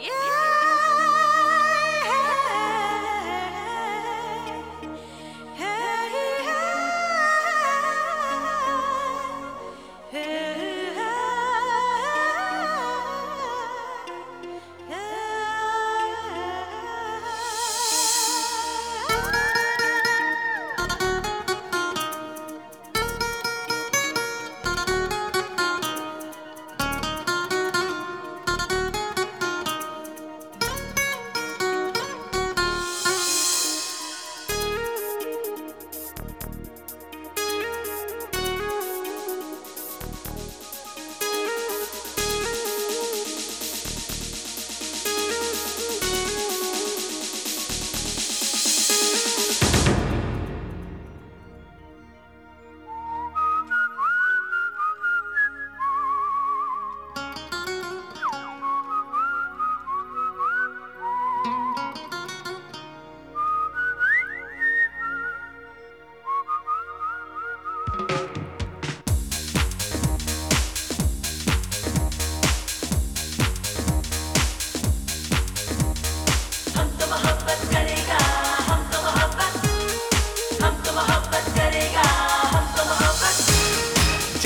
Yeah!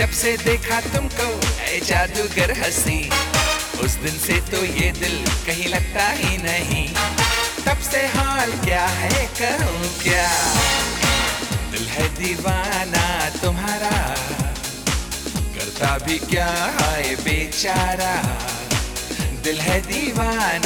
जब से देखा तुमको, ऐ जादूगर हँसी। उस दिन से तो ये दिल कहीं लगता ही नहीं। तब से हाल क्या है कहूँ क्या? दिल है दीवाना तुम्हारा। करता भी क्या है बेचारा। दिल है दीवाना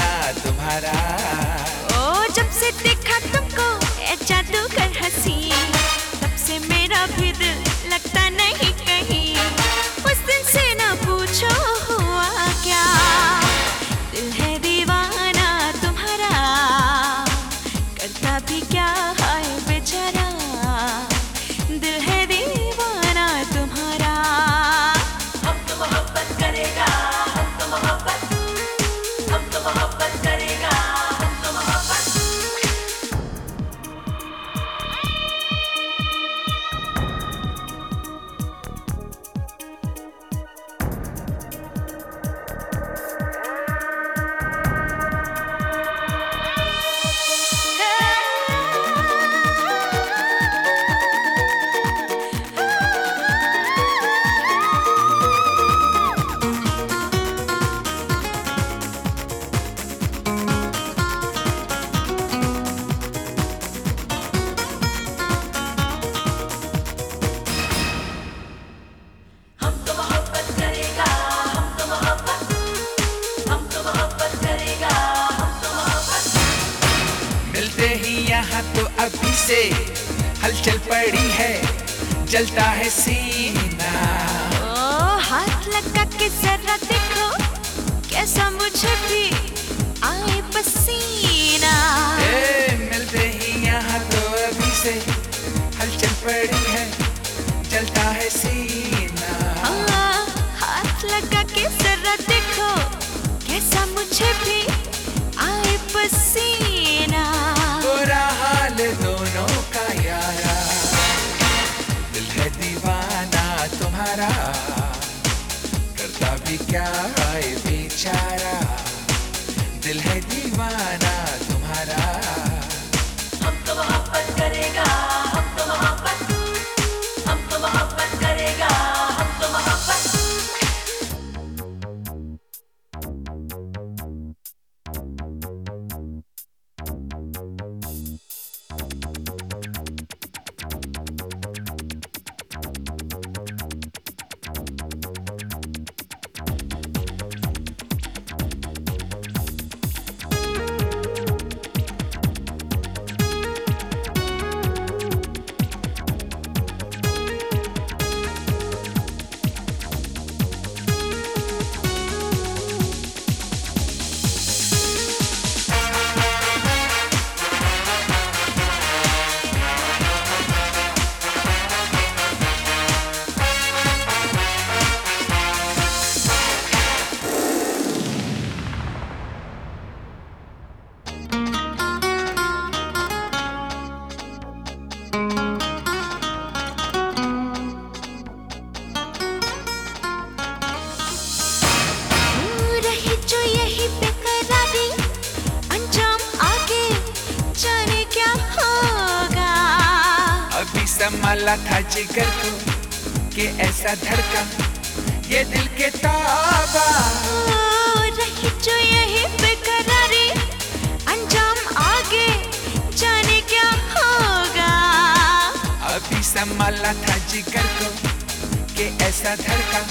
से हलचल पड़ी है जलता है सीना। ओ हाथ लगा के जरा देखो कैसा मुझे भी आए पसीना। ए, मिलते ही यहाँ तो अभी से हलचल पड़ी है। क्या है बेचारा? दिल है दीवाना। संभाला था जिगर को कि ऐसा धड़का ये दिल के ताबा। रही जो यही बेकरारी अंजाम आगे जाने क्या होगा? अभी संभाला था जिगर को के ऐसा धड़का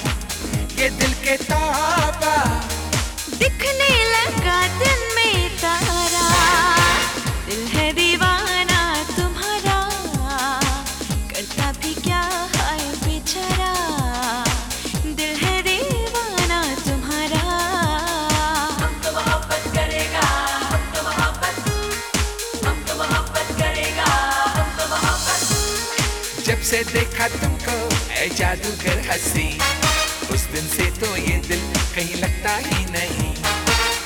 ये दिल के ताबा। दिखने लगा दिन में से देखा तुमको ऐ जादूगर हँसी। उस दिन से तो ये दिल कहीं लगता ही नहीं।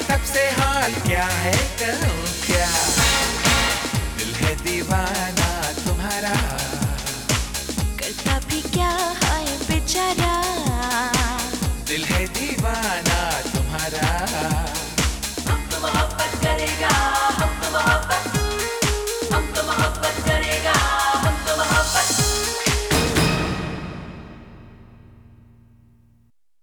तब से हाल क्या है कहूँ?